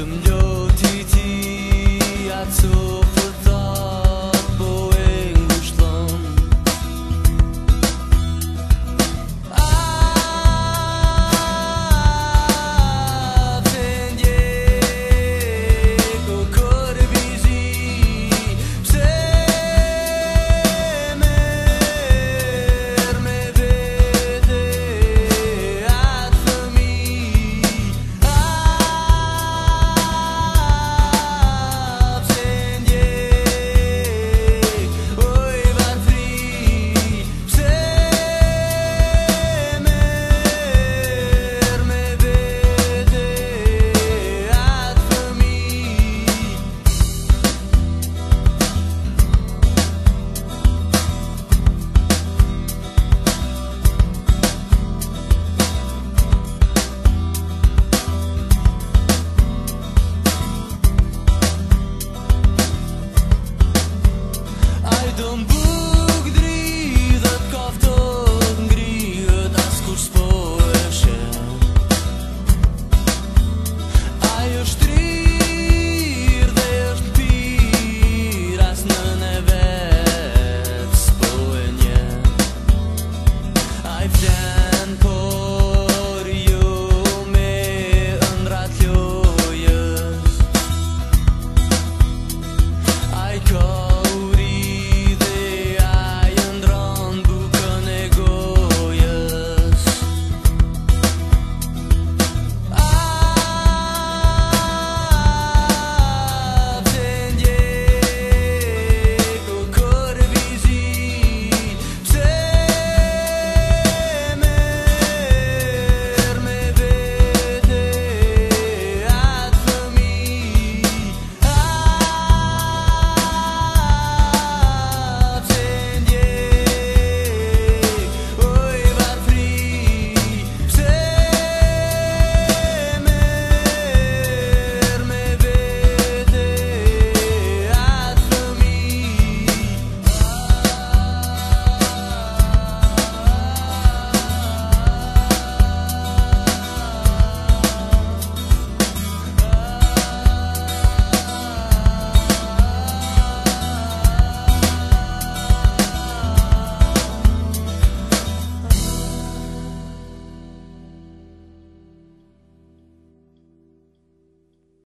Jestem do TT, a co?